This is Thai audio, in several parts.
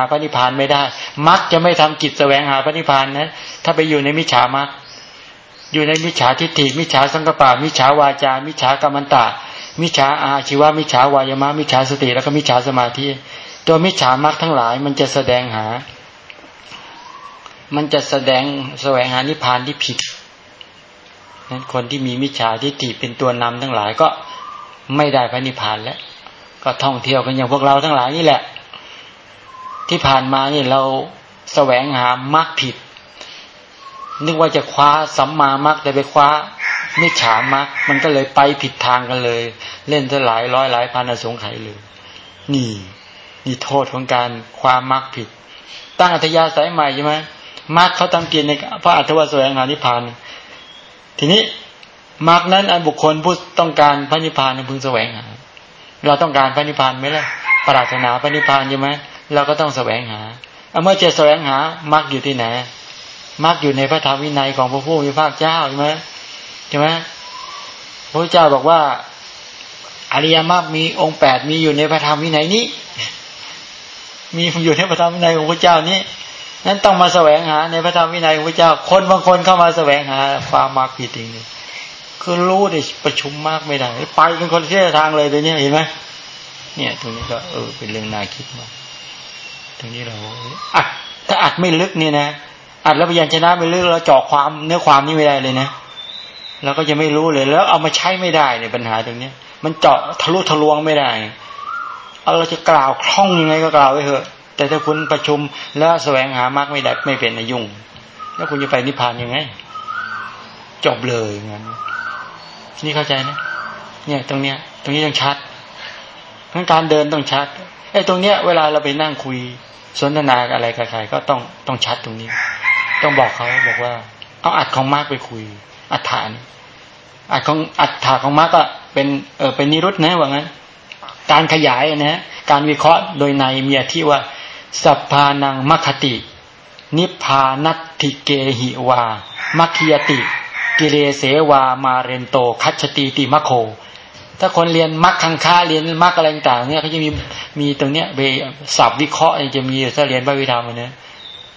หาพระนิพพานไม่ได้มักจะไม่ทำกิจแสวงหาพระนิพพานนะถ้าไปอยู่ในมิจฉามักอยู่ในมิจฉาทิฏฐิมิจฉาสังกปะมิจฉาวาจา มิจฉากรรมตะมิจฉาอาชีวะมิจฉาวายมะมิจฉาสติแล้วก็มิจฉาสมาธิตัวมิจฉามักทั้งหลายมันจะแสดงหา มันจะแสดงแสวงหานิพพานที่ผิดนั้นคนที่มีมิจฉาทิฏฐิเป็นตัวนำทั้งหลายก็ไม่ได้พระนิพพานแล้ว ก็ท่องเที่ยวกันอย่างพวกเราทั้งหลายนี่แหละ ที่ผ่านมาเนี่ยเราแสวงหามรรคผิด นึกว่าจะคว้าสัมมามรรคแต่ไปคว้ามิจฉามรรคมันก็เลยไปผิดทางกันเลย เล่นจะหลายร้อยหลายพันอสงไขยเลย นี่ นี่โทษของการความมรรคผิด ตั้งอัธยาศัยใหม่ใช่ไหมมรรคเขาตั้งกินในพระอัตวาแสวงหานิพพานทีนี้มรรคนั้นอันบุคคลผู้ต้องการพระนิพพานพึงแสวงหาเราต้องการพระนิพพานไหมล่ะปรารถนาพระนิพพานใช่ไหม เราก็ต้องแสวงหาเมื่อจะแสวงหามรรคอยู่ที่ไหนมรรคอยู่ในพระธรรมวินัยของพระผู้มีพระเจ้าใช่ไหมใช่ไหมพระเจ้าบอกว่าอริยมรรคมีองค์แปดมีอยู่ในพระธรรมวินัยนี้ มีอยู่ในพระธรรมวินัยของพระเจ้านี้นั้นต้องมาแสวงหาในพระธรรมวินัยของพระเจ้า คนบางคนเข้ามาแสวงหาความมากผิดจริงเลยคือรู้ได้ประชุมมากไม่ได้ ไปเป็นคนเสียทางเลยตัวนี้เห็นไหมเนี่ยตรงนี้ก็เออเป็นเรื่องน่าคิดมาก ตรงนี้เราอัดถ้าอัดไม่ลึกนี่นะอัดแล้วพยัญชนะไม่ลึกเราเจาะความเนื้อความนี่ไม่ได้เลยนะเราก็จะไม่รู้เลย แล้วเอามาใช้ไม่ได้เนี่ยปัญหาตรงนี้มันเจาะทะลุทะลวงไม่ได้เอาเราจะกล่าวคล่องยังไงก็กล่าวไว้เถอะ แต่ถ้าคุณประชุมแล้วแสวงหามากไม่ได้ไม่เป็นยุ่ง แล้วคุณจะไปนิพพานยังไงจบเลยงั้นนี่เข้าใจนะเนี่ยตรงเนี้ย ตรงนี้ต้องชัดทั้งการเดินต้องชัดไอ้ตรงเนี้ยเวลาเราไปนั่งคุย สนทนาอะไรกับใครก็ต้องต้องชัดตรงนี้ ต้องบอกเขาบอกว่า เอาอัดของมากไปคุย อัฐานอัดของอัดฐานของมากก็เป็นเออเป็นนิรุตนะว่างั้น การขยายนะการวิเคราะห์โดยในเมียที่ว่าสัพพานังมัคคติ นิพพานัตถิเกหิวามัคคิยติ กิเลเสวามาเรนโต คัจติติมะโค ถ้าคนเรียนมัคคังคาเรียนมัคอะไรต่างเนี่ยเขาจะมีมีตรงเนี้ยเบสับวิเคราะห์จะมีถ้าเรียนพระวิธรรมเนะ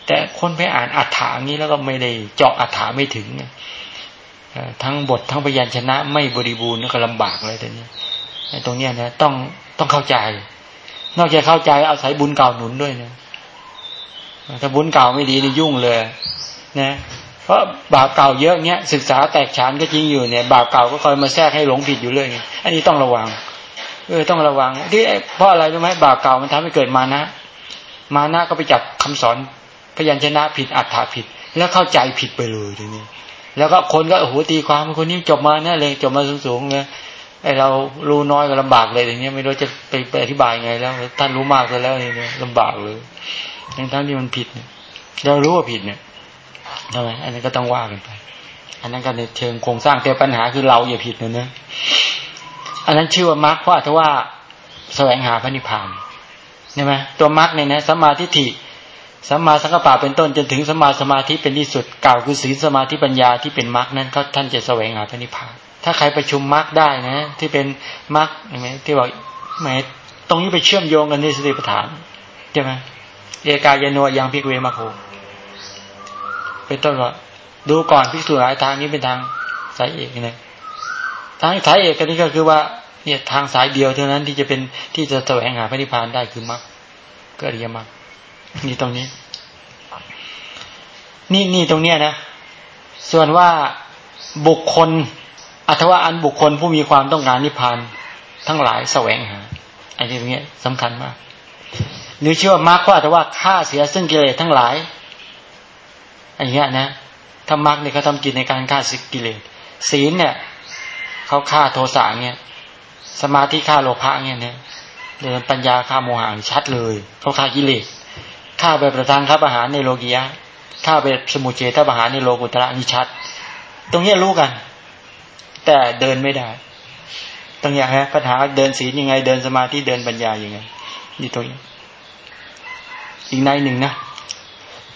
แต่คนไปอ่านอัฏฐานี้แล้วก็ไม่ได้เจาะอัฏฐาไม่ถึงทั้งบททั้งพยัญชนะไม่บริบูรณ์ก็ลำบากเลยแต่นี้ตรงเนี้ยนะต้องต้องเข้าใจ นอกจากเข้าใจอาศัยบุญเก่าหนุนด้วยนะถ้าบุญเก่าไม่ดีนี่ยุ่งเลย นะ เพราะบาปเก่าเยอะเนี้ยศึกษาแตกฉานก็จริงอยู่เนี่ย บาปเก่าก็คอยมาแทรกให้หลงผิดอยู่เรื่อยอันนี้ต้องระวังเออต้องระวังที่เพราะอะไรรู้ไหมบาปเก่ามันทำให้เกิดมานะ มานะก็ไปจับคำสอนพยัญชนะผิดอัฏฐาผิด แล้วเข้าใจผิดไปเลยทีนี้ แล้วก็คนก็โอ้โหตีความคนนี้จบมาเนี่ยเลยจบมาสูงๆเลยไอเรารู้น้อยก็ลำบากเลยอย่างเงี้ยไม่รู้จะไปไปอธิบายไงแล้ว ท่านรู้มากแล้วเนี่ยลำบากเลยทั้งทั้งที่มันผิดเนี่ยเรารู้ว่าผิดเนี่ย ทำไหมอันนั้นก็ต้องว่ากันไป อันนั้นก็ในเชิงโครงสร้างแต่ปัญหาคือเราอย่าผิดนะเนะอันนั้นชื่อว่ามรรคเพราะถ้าว่าแสวงหาพระนิพพานใช่ไหมตัวมรรคเนี่ยนะสัมมาทิฏฐิสัมมาสังกัปปะเป็นต้นจนถึงสัมมาสมาธิเป็นที่สุดกล่าวคือศีลสมาธิปัญญาที่เป็นมรรคนั้นเขาท่านจะแสวงหาพระนิพพานถ้าใครประชุมมรรคได้นะ ที่เป็นมรรคใช่ไหมที่บอกหมตรงนี้ไปเชื่อมโยงกันในสติปัฏฐานใช่ไหมเอกายโนยังพิกเวมาโค เป็นต้นว่าดูก่อนพิสูจน์หลายทางนี้เป็นทางสายเอกนะทางสายเอกนี่ก็คือว่า เนี่ยทางสายเดียวเท่านั้นที่จะเป็นที่จะแสวงหาพระนิพพานได้คือมรรคก็อริยมรรคนี่ตรงนี้ นี่นี่ตรงเนี้ยนะส่วนว่าบุคคลอัตว่าอันบุคคลผู้มีความต้องการนิพพานทั้งหลายแสวงหาอันนี้ตรงนี้สำคัญมากหรือเชื่อว่ามรรคก็อาจจะว่าฆ่าเสียซึ่งกิเลสทั้งหลาย อันนี้นะถ้ามรรคเนี่ยเขาทำกิจในการฆ่าสิกิเลสศีลเนี่ยเขาฆ่าโทสะเนี่ยสมาธิฆ่าโลภะเนี่ยเนี่ยเดินปัญญาฆ่าโมหะชัดเลยเขาฆ่ากิเลสข้าไปประทานข้าประหารในโลกียะข้าไปสมุเฉทประหารในโลกุตระนิชัด ตรงนี้รู้กัน แต่เดินไม่ได้ตรงนี้ฮะปัญหาเดินศีลยังไง เดินสมาธิเดินปัญญายังไงนี่ตรงนี้อีกในหนึ่งนะ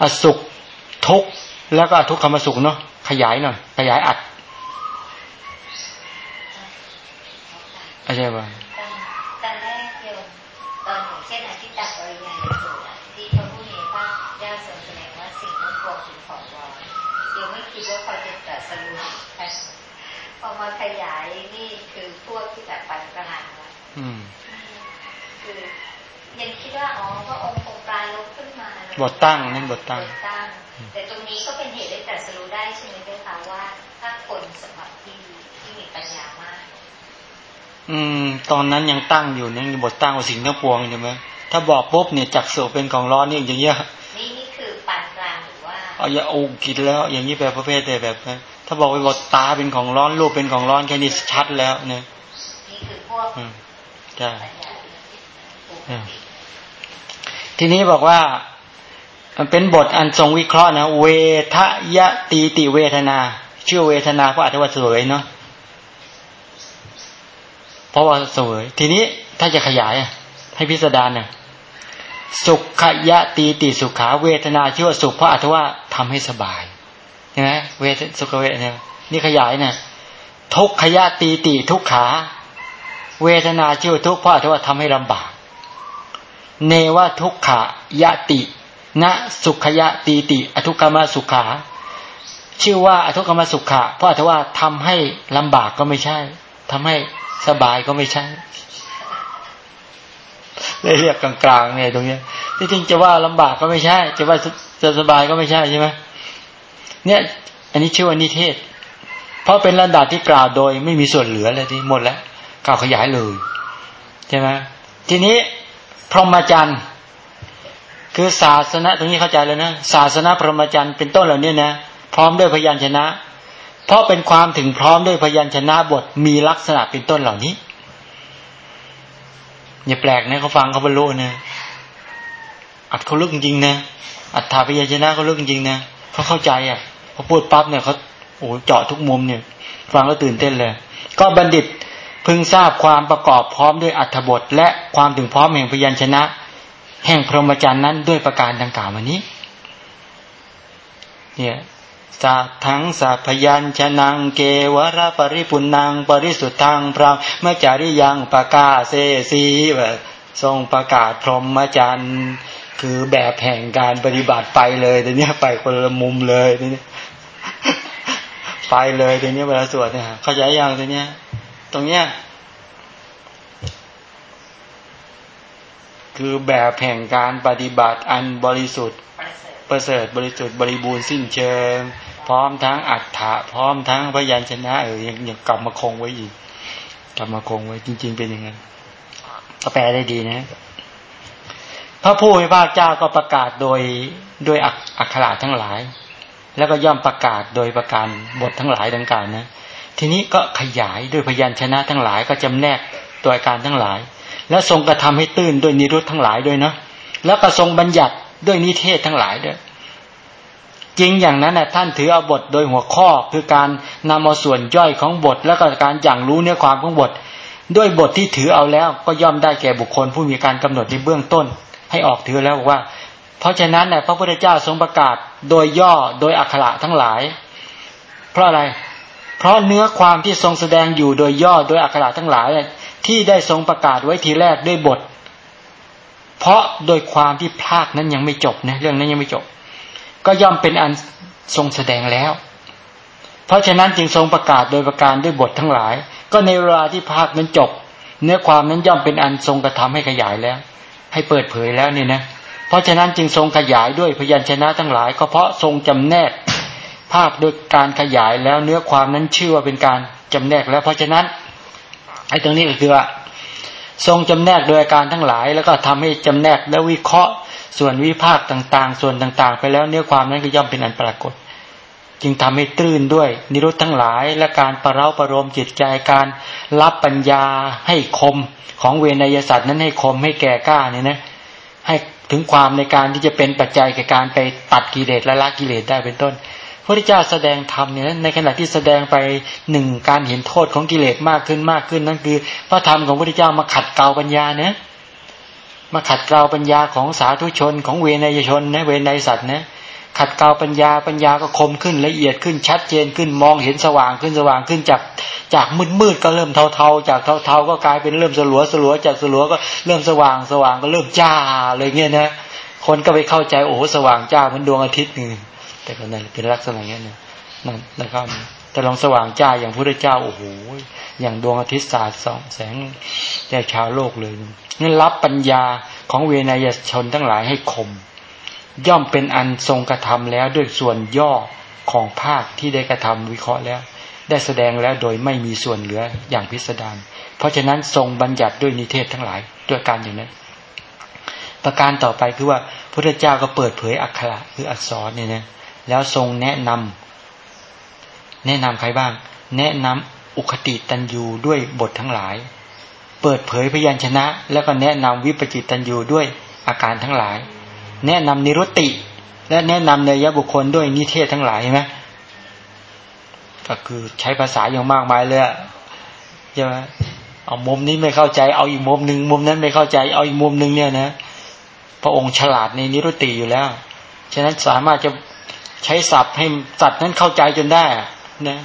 อสุข ทุกแล้วก็ทุกขมสุขเนาะขยายหน่อยขยายอัดอะไรบ้างตอนแรกโยมตอนอย่างเช่นอธิตตบริยายสูตรที่โททรงแสดงว่าสิ่งทั้งปวงเป็นของร้อนยังไม่คิดว่าเขาจะตัดสรุปพอมาขยายนี่คือพวกที่แบบปันกลางอืมคือยังคิดว่าอ๋อก็องค์คงกายลบขึ้นมาบทตั้งนั่นบทตั้ง แต่ตรงนี้ก็เป็นเหตุให้ตัดสรุปได้ใช่ไหมเจ้าคะว่า ถ้าคนสำหรับที่ที่มีปัญญามาก อืม ตอนนั้นยังตั้งอยู่ยังบทตั้งของสิ่งทั้งปวงใช่ไหมถ้าบอกปุ๊บเนี่ยจักสุเป็นของร้อนนี่อย่างเงี้ยนี่นี่คือปานกลางหรือว่าเอาอย่าโอ้กินแล้ว อย่างนี้แบบประเภทแต่แบบถ้าบอกไปบอกตาเป็นของร้อนรูปเป็นของร้อนแค่นี้ชัดแล้วเนี่ยนี่คือพวกใช่ทีนี้บอกว่า มันเป็นบทอันทรงวิเคราะห์นะ เวทยตีติเวทนา ชื่อเวทนาเพราะอัตว่าสวยเนาะเพราะว่าสวยทีนี้ถ้าจะขยายให้พิสดารเนี่ยสุขยะตีติสุขาเวทนาชื่อว่าสุขเพราะอัตว่าทำให้สบายเห็นไหมเวทสุขเวทเนี่ยนี่ขยายเนี่ยทุกขยะตีติทุกขา เวทนาชื่อทุกเพราะอัตว่าทำให้ลำบาก เนวทุกขายะติ ณสุขยะตีติ อทุกขมสุขา ชื่อว่าอทุกขมสุขะเพราะถือว่าทำให้ลำบากก็ไม่ใช่ทำให้สบายก็ไม่ใช่เลยเรียกกลางๆเนี่ยตรงเนี้ยที่จริงจะว่าลำบากก็ไม่ใช่ จะว่าจะสบายก็ไม่ใช่ใช่ไหมเนี่ย อันนี้ชื่อว่านิเทศ เพราะเป็นระดับที่กล่าวโดย ไม่มีส่วนเหลือเลยที่หมดแล้วกล่าวขยายเลยใช่ไหมทีนี้พรหมจรรย์ คือศาสนาตรงนี้เข้าใจแล้วนะศาสนาพรหมจรรย์เป็นต้นเหล่านี้นะพร้อมด้วยพยัญชนะ เพราะเป็นความถึงพร้อมด้วยพยัญชนะบทมีลักษณะเป็นต้นเหล่านี้อย่าแปลกนะเขาฟังเขาบรรลุนะอัดเขาลึกจริงนะอัดถาพยัญชนะเขาลึกจริงนะเขาเข้าใจอะพอพูดปั๊บเนี่ยเขาโอ้เจาะทุกมุมเนี่ย ฟังแล้วตื่นเต้นเลย ก็บัณฑิตพึงทราบความประกอบพร้อมด้วยอัฐบท และความถึงพร้อมแห่งพยัญชนะ แห่งพรหมจรรย์นั้นด้วยประการดังกล่าวมานี้ เนี่ยสัทั้งสัพยัญชนะเกวระปริปุนัง ปริสุทธังพระมจาริยังประกาเสสีแบบทรงประกาศพรหมจรรย์คือแบบแห่งการปฏิบัติไปเลยแต่เนี้ยไปคนละมุมเลยทีนี้ไปเลยทีนี้เวลาสวดเนี่ยเข้าใจยังทีเนี้ยตรงเนี้ย คือแบบแห่งการปฏิบัติอันบริสุทธิ์ประเสริฐบริสุทธิ์บริบูรณ์สิ้นเชิง พร้อมทั้งอัฏฐะพร้อมทั้งพยัญชนะเออยังยังกลับมาคงไว้อีก กลับมาคงไว้จริง ๆ เป็นอย่างนั้นก็แปลได้ดีนะ พระผู้มีพระเจ้าก็ประกาศโดยโดยอักขระทั้งหลาย แล้วก็ย่อมประกาศโดยประการบททั้งหลายดังกล่าวนะ ทีนี้ก็ขยายด้วยพยัญชนะทั้งหลายก็จำแนกตัวการทั้งหลาย แล้วทรงกระทำให้ตื้นด้วยนิรุตทั้งหลายด้วยนะ แล้วก็ทรงบัญญัติด้วยนิเทศทั้งหลายด้วย จริงอย่างนั้นนะท่านถือเอาบทโดยหัวข้อคือการนำเอาส่วนย่อยของบท แล้วก็การอย่างรู้เนื้อความของบท ด้วยบทที่ถือเอาแล้ว ก็ย่อมได้แก่บุคคล ผู้มีการกำหนดในเบื้องต้น ให้ออกถือแล้วว่า เพราะฉะนั้นนะพระพุทธเจ้าทรงประกาศโดยย่อโดยอักขระทั้งหลาย เพราะอะไร เพราะเนื้อความที่ทรงแสดงอยู่โดยย่อโดยอักขระทั้งหลาย ที่ได้ทรงประกาศไว้ทีแรกด้วยบท เพราะโดยความที่ภาคนั้นยังไม่จบนะเรื่องนั้นยังไม่จบ ก็ย่อมเป็นอันทรงแสดงแล้ว เพราะฉะนั้นจึงทรงประกาศโดยประการด้วยบททั้งหลาย ก็ในเวลาที่ภาคนั้นจบ เนื้อความนั้นย่อมเป็นอันทรงกระทำให้ขยายแล้ว ให้เปิดเผยแล้วเนี่ยนะเพราะฉะนั้นจึงทรงขยายด้วยพยัญชนะทั้งหลาย ก็เพราะทรงจำแนกภาคโดยการขยายแล้วเนื้อความนั้นชื่อว่าเป็นการจำแนกแล้ว เพราะฉะนั้น ไอ้ตรงนี้ก็คือว่า ทรงจำแนกโดยอาการทั้งหลาย แล้วก็ทำให้จำแนกและวิเคราะห์ส่วนวิภาคต่าง ๆ ส่วนต่างๆ ไปแล้วเนื้อความนั้นก็ย่อมเป็นอันปรากฏ จึงทำให้ตื้นด้วย นิรุตทั้งหลาย และการประเราประโลมจิตใจการรับปัญญาให้คมของเวนยศาสตว์นั้นให้คมให้แก่กล้าเนี่ยนะให้ถึงความในการที่จะเป็นปัจจัยแก่การไปตัดกิเลสและละกิเลสได้เป็นต้น พระพุทธเจ้าแสดงธรรมเนี่ยในขณะที่แสดงไปหนึ่งการเห็นโทษของกิเลสมากขึ้นมากขึ้น นั่นคือ พระธรรมของพระพุทธเจ้ามาขัดเกลาปัญญาเนี่ยมาขัดเกลาปัญญาของสาธุชนของเวนยชนนะเวนยสัตว์นะขัดเกลาปัญญาปัญญาก็คมขึ้นละเอียดขึ้นชัดเจนขึ้นมองเห็นสว่างขึ้นสว่างขึ้นจากจากมืดมืดก็เริ่มเทาเทาจากเทาเทาก็กลายเป็นเริ่มสลัวสลัวจากสลัวก็เริ่มสว่างสว่างก็เริ่มจ้าเลยเงี้ยนะคนก็ไปเข้าใจโอ้โหสว่างจ้าเหมือนดวงอาทิตย์นี่ แต่ก็นั่นเป็นลักษณะอย่างนี้นะนั่นนะครับ แต่ลองสว่างจ้าอย่างพระเจ้าโอ้โหอย่างดวงอาทิตย์สาดสองแสงแก่ชาวโลกเลยนั่นรับปัญญาของเวนยชนทั้งหลายให้คม ย่อมเป็นอันทรงกระทำแล้วด้วยส่วนย่อของภาคที่ได้กระทำวิเคราะห์แล้ว ได้แสดงแล้วโดยไม่มีส่วนเหลืออย่างพิสดารเพราะฉะนั้นทรงบัญญัติด้วยนิเทศทั้งหลายด้วยการอย่างนั้นประการต่อไปคือว่าพระเจ้าก็เปิดเผยอักขระคืออักษรเนี่ยนะ แล้วทรงแนะนำแนะนำใครบ้าง แนะนำอุคติตันยูด้วยบททั้งหลาย เปิดเผยพยัญชนะ แล้วก็แนะนำวิปจิตตันยูด้วยอาการทั้งหลาย แนะนำนิรุติ และแนะนำเนยบุคคลด้วยนิเทศทั้งหลายใช่ไหมก็คือใช้ภาษาอย่างมากมายเลยใช่ไหมเอามุมนี้ไม่เข้าใจ เอาอีกมุมหนึ่งมุมนั้นไม่เข้าใจ เอาอีกมุมหนึ่งเนี่ยนะ พระองค์ฉลาดในนิรุติอยู่แล้ว ฉะนั้นสามารถจะ ใช้ศัพท์ให้สัตว์นั้นเข้าใจจนได้นะ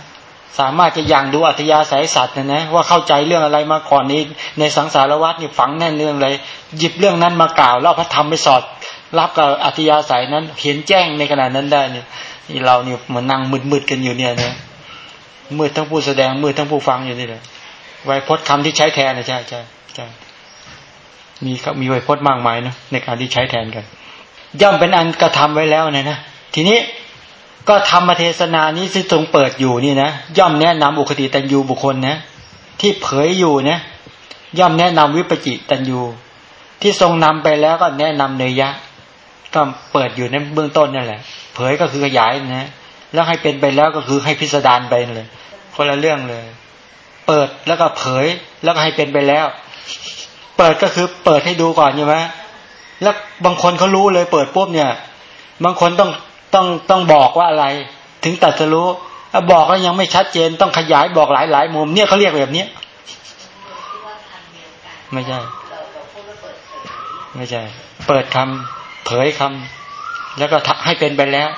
สามารถจะยังดูอัธยาศัยสัตว์นะนะว่าเข้าใจเรื่องอะไรมาก่อนนี้ ในสังสารวัฏนี่ฝังแน่นเรื่องอะไรหยิบเรื่องนั้นมากล่าวแล้วพระธรรมไปสอดรับกับอัธยาศัยนั้นเห็นแจ้งในขณะนั้นได้เนี่ยนี่เราเนี่ยเหมือนนั่งมืดๆกันอยู่เนี่ยนะมืดทั้งผู้แสดงมืดทั้งผู้ฟังอยู่นี่แหละไวยพจน์คำที่ใช้แทนนะใช่ใช่ใช่มีมีไวยพจน์มากมายนะในการที่ใช้แทนกัน ย่อมเป็นอันกระทำไว้แล้วนะนะทีนี้ ก็ธรรมเทศนานี้ที่ทรงเปิดอยู่นี่นะย่อมแนะนำอุคติตันยูบุคคลนะ ที่เผยอยู่นะย่อมแนะนำวิปจิตันยูที่ทรงนำไปแล้วก็แนะนำเนยยะ ก็เปิดอยู่ในเบื้องต้นนั่นแหละ เผยก็คือขยายนะ แล้วให้เป็นไปแล้วก็คือให้พิสดารไปเลย คนละเรื่องเลย เปิดแล้วก็เผยแล้วก็ให้เป็นไปแล้ว เปิดก็คือเปิดให้ดูก่อนใช่ไหมแล้วบางคนเขารู้เลยเปิดปุ๊บเนี่ย บางคนต้อง ต้องต้องบอกว่าอะไร ถึงตัดสรู้บอกแล้วยังไม่ชัดเจน ต้องขยายบอกหลายหลายมุม เนี่ยเขาเรียกแบบเนี้ยไม่ใช่ ไม่ใช่ เปิดคำเผยคำแล้วก็ให้เป็นไปแล้ว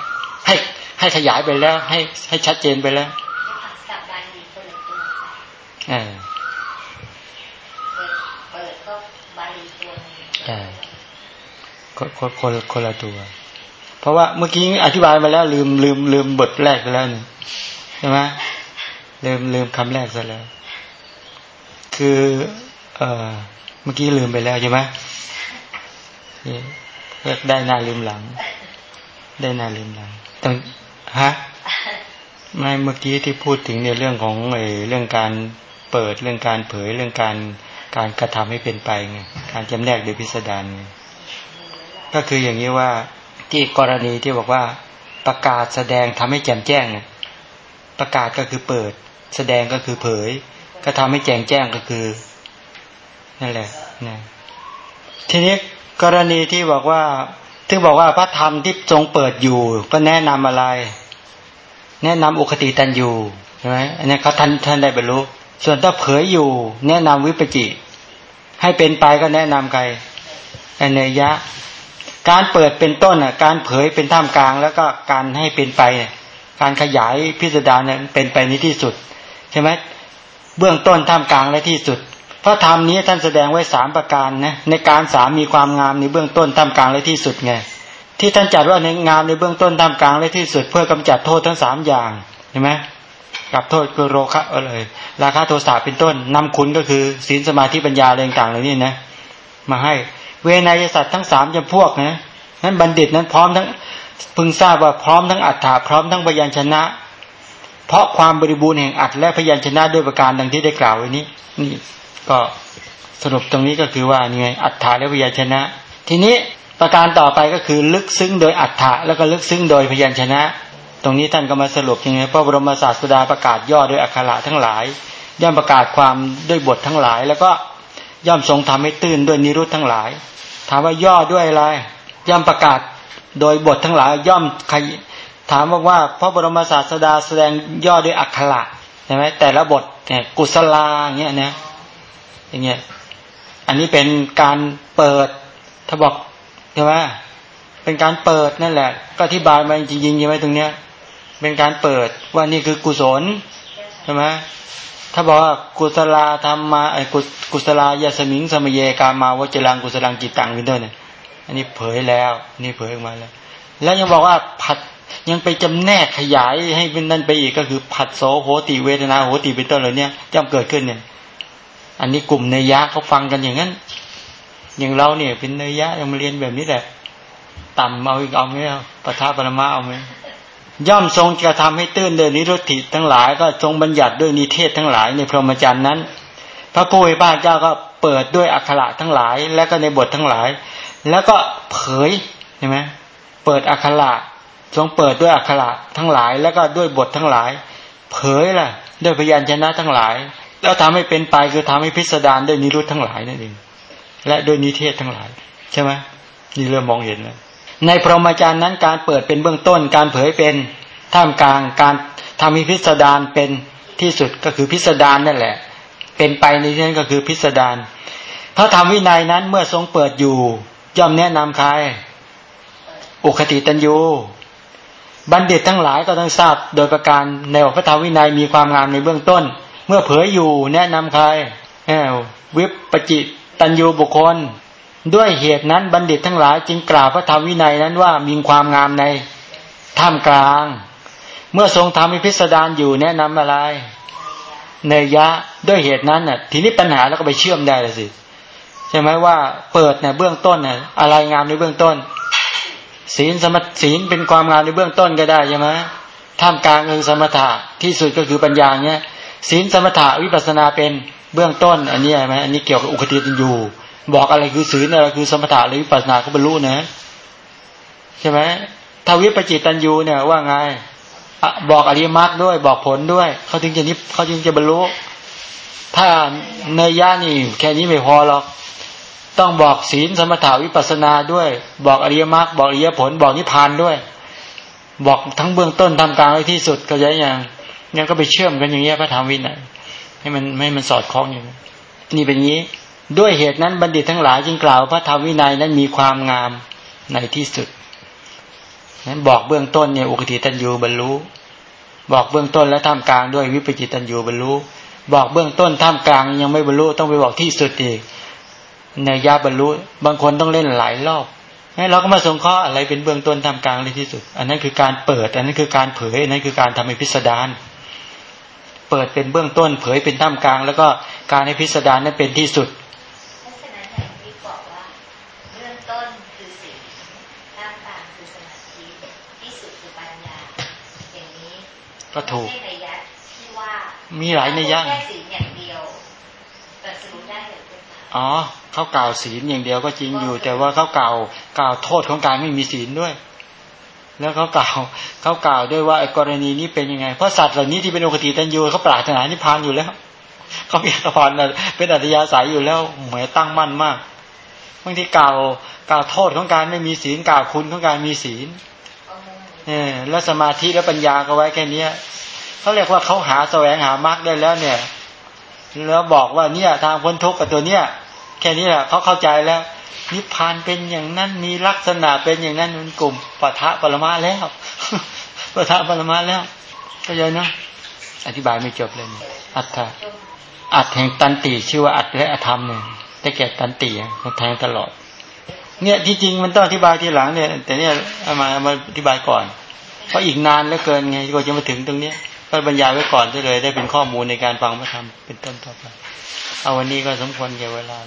ให้ให้ขยายไปแล้ว ให้ให้ชัดเจนไปแล้วเออเปิดก็บาลีตัวนึงใช่คนคนคนละตัวเพ ราะว่าเมื่อกี้อธิบายมาแล้ว ลืมลืมลืมบทแรกไปแล้วนี่ใช่ไหมลืมลืมคำแรกซะแล้ว คือ เออเมื่อกี้ลืมไปแล้วใช่ไหมเรียกได้หน้าลืมหลัง ได้หน้าลืมหลังต้องฮะไม่เมื่อกี้ที่พูดถึงในเรื่องของไอ้เรื่องการเปิดเรื่องการเผยเรื่องการการกระทำให้เป็นไปไงการจำแนกโดยพิสดารก็คืออย่างนี้ว่า ที่กรณีที่บอกว่าประกาศแสดงทำให้แจ่มแจ้งประกาศก็คือเปิด แสดงก็คือเผย ก็ทำให้แจ่งแจ้งก็คือนั่นแหละนะทีนี้กรณีที่บอกว่าที่บอกว่าพระธรรมที่ทรงเปิดอยู่ ก็แนะนำอะไร แนะนำอุคติตันอยู่ใช่ไหมอันนี้เขาท่านท่านได้บรรลุส่วนถ้าเผยอยู่ แนะนำวิปจิ ให้เป็นไปก็แนะนำใครอเนยะ การเปิดเป็นต้นอะ การเผยเป็นท่ามกลาง แล้วก็การให้เป็นไป การขยายพิสดารนั้นเป็นไปในที่สุด ใช่ไหมเบื้องต้นท่ามกลางและที่สุดพระธรรมนี้ท่านแสดงไว้สามประการนะในการสามมีความงามในเบื้องต้นท่ามกลางและที่สุดไงที่ท่านจัดว่าในงามในเบื้องต้นท่ามกลางและที่สุด เพื่อกำจัดโทษทั้งสามอย่างเห็นไหมกับโทษคือโรคะเออเลยราคาโทสะเป็นต้นนำคุณก็คือศีลสมาธิปัญญาอะไรต่างๆเหล่านี้นะมาให้ เวนยสัตว์ทั้งสามจำพวกนะนั้นบัณฑิตนั้นพร้อมทั้งพึงทราบว่าพร้อมทั้งอัฏฐาพร้อมทั้งพยัญชนะ เพราะความบริบูรณ์แห่งอัฏและพยัญชนะด้วยประการดังที่ได้กล่าวไว้นี้ นี่ก็สรุปตรงนี้ก็คือว่านี่ไงอัฏฐาและพยัญชนะ ทีนี้ประการต่อไปก็คือลึกซึ้งโดยอัฏฐะแล้วก็ลึกซึ้งโดยพยัญชนะ ตรงนี้ท่านก็มาสรุปยังไงพระบรมศาสดาประกาศย่อด้วยอักขระทั้งหลายย่อมประกาศความด้วยบททั้งหลาย แล้วก็ ย่อมทรงทำให้ตื่นด้วยนิรุตทั้งหลาย ถามว่าย่อด้วยอะไร ย่อมประกาศโดยบททั้งหลายย่อมใครถามบอกว่าพระบรมศาสดาแสดงย่อด้วยอักขระใช่ไหมแต่ละบทเนี่ยกุศลางเงี้ยนะอย่างเงี้ยอันนี้เป็นการเปิดถ้าบอกใช่ไหมเป็นการเปิดนั่นแหละ ก็อธิบายมาจริงๆใช่ไหมตรงเนี้ย เป็นการเปิดว่านี่คือกุศลใช่ไหม ถ้าบอกว่ากุศลาธรรมมาไอ้กุศลายาสมิงสมเยกามาวจรังกุศลังกิตตังเป็นต้นเนี่ยอันนี้เผยแล้วนี่เผยออกมาแล้ว แล้วยังบอกว่าผัดยังไปจำแนกขยายให้เป็นนั่นไปอีกก็คือผัดโสโหติเวทนาโหติเป็นต้นเหล่านี้ย่อมเกิดขึ้นเนี่ย อันนี้กลุ่มเนยะเขาฟังกันอย่างนั้น อย่างเราเนี่ยเป็นเนยะยังมาเรียนแบบนี้แหละ ต่ำเอาอีกเอาไหมเอาปะทาปรมาเอาไหม ย่อมทรงกระทำให้ตื้นเดินนิโรธิทั้งหลาย ก็ทรงบัญญัติด้วยนิเทศทั้งหลายในพรหมจรรย์นั้น พระผู้เป็นพระเจ้าก็เปิดด้วยอักขระทั้งหลาย และก็ในบททั้งหลาย แล้วก็เผยใช่ไหมเปิดอักขระทรงเปิดด้วยอักขระทั้งหลาย แล้วก็ด้วยบททั้งหลาย เผยล่ะ ด้วยพยัญชนะทั้งหลาย แล้วทำให้เป็นไปคือทำให้พิสดารด้วยนิรุตทั้งหลายนั่นเองและด้วยนิเทศทั้งหลาย ใช่ไหมนี่เริ่มมองเห็นแล้ว ในพรหมจรรย์นั้นการเปิดเป็นเบื้องต้นการเผยเป็นท่ามกลางการทำให้พิสดารเป็นที่สุดก็คือพิสดารนั่นแหละ เป็นไปในที่นั้นก็คือพิสดารพระธรรมวินัยนั้นเมื่อทรงเปิดอยู่ย่อมแนะนำใคร อุคติตันยูบัณฑิตทั้งหลายก็ต้องทราบโดยประการในพระธรรมวินัยมีความงามในเบื้องต้น เมื่อเผยอยู่แนะนำใครวิปปจิตันยูบุคคล ด้วยเหตุนั้นบัณฑิตทั้งหลายจึงกล่าวพระธรรมวินัยนั้นว่ามีความงามในท่ามกลาง เมื่อทรงทำให้พิสดารอยู่แนะนำอะไร เนยะด้วยเหตุนั้นน่ะ ทีนี้ปัญหาแล้วก็ไปเชื่อมได้เลยสิใช่ไหมว่าเปิดเนี่ยเบื้องต้นเนี่ยอะไรงามในเบื้องต้น ศีลสมศีลเป็นความงามในเบื้องต้นก็ได้ใช่ไหมท่ามกลางคือสมถะที่สุดก็คือปัญญาเนี่ยศีลสมถะวิปัสนาเป็นเบื้องต้น อันนี้ใช่ไหมอันนี้เกี่ยวกับอุคติตันยู บอกอะไรคือศีลอะไรคือสมถะหรือวิปัสนาก็บรรลุนะใช่ไหมถ้าวิปจิตตันยูเนี่ยว่าไงบอกอริยมรรคด้วยบอกผลด้วยเขาถึงจะนิพเขาจึงจะบรรลุถ้าเนยยะนี่แค่นี้ไม่พอหรอก ต้องบอกศีลสมถาวิปัสนาด้วย บอกอริยมรรคบอกอริยผล บอกนิพพานด้วย บอกทั้งเบื้องต้นทำกลางไว้ที่สุดก็ยังอย่างยังก็ไปเชื่อมกันอย่างเงี้ยพระธรรมวินัยให้มันให้มันสอดคล้องอย่างนี้นี่เป็นงี้ ด้วยเหตุนั้นบัณฑิตทั้งหลายจึงกล่าวพระธรรมวินัยนั้นมีความงามในที่สุดนั้นบอกเบื้องต้นเนี่ยอุคติตันยูบรรลุบอกเบื้องต้นและท่ามกลางด้วยวิปจิตันยูบรรลุบอกเบื้องต้นท่ามกลางยังไม่บรรลุต้องไปบอกที่สุดอีกในยาบรรลุบางคนต้องเล่นหลายรอบเราก็มาสงเคราะห์อะไรเป็นเบื้องต้นทำกลางเลยที่สุด อันนั้นคือการเปิด อันนั้นคือการเผยอันนั้นคือการทำให้พิสดารเปิดเป็นเบื้องต้นเผยเป็นท่ามกลาง แล้วก็การให้พิสดารนั้นเป็นที่สุด ก็ถูกมีหลายในย่างอ๋อเขากล่าวศีลอย่างเดียวก็จริงอยู่ แต่ว่าเขากล่าวกล่าวโทษของการไม่มีศีลด้วย แล้วเขากล่าวเขากล่าวด้วยว่าไอ้กรณีนี้เป็นยังไง เพราะสัตว์เหล่านี้ที่เป็นโอคติตันยูเขาปรารถนานิพพานอยู่แล้วเขามีพรเป็นอัตยาศัยอยู่แล้วเหมือนตั้งมั่นมากบางทีกล่าวกล่าวโทษของการไม่มีศีลกล่าวคุณของการมีศีลเออแล้วสมาธิแล้วปัญญาก็ไว้แค่เนี้ยเขาเรียกว่าเขาหาแสวงหามรรคได้แล้วเนี่ย แล้วบอกว่าเนี่ยทางพ้นทุกข์กับตัวเนี้ยแค่นี้แหละเขาเข้าใจแล้ว นิพพานเป็นอย่างนั้นมีลักษณะเป็นอย่างนั้นมันกลุ่มปะทะปรมาแล้วปะทะปรมาแล้วเข้าใจเนาะอธิบายไม่จบเลยอัตถะอัตแห่งตันติชื่อว่าอัตและอธรรมเนี่ย แต่แก่ตันติเขาแทงตลอด เนี่ยที่จริงมันต้องอธิบายทีหลังเนี่ย แต่เนี่ยเอามาเอามาอธิบายก่อน เพราะอีกนานเหลือเกินไงก็จะมาถึงตรงเนี้ยก็บรรยายไว้ก่อนได้เลย ได้เป็นข้อมูลในการฟังพระธรรมเป็นต้นต่อไป เอาวันนี้ก็สมควรแก่เวลาแล้ว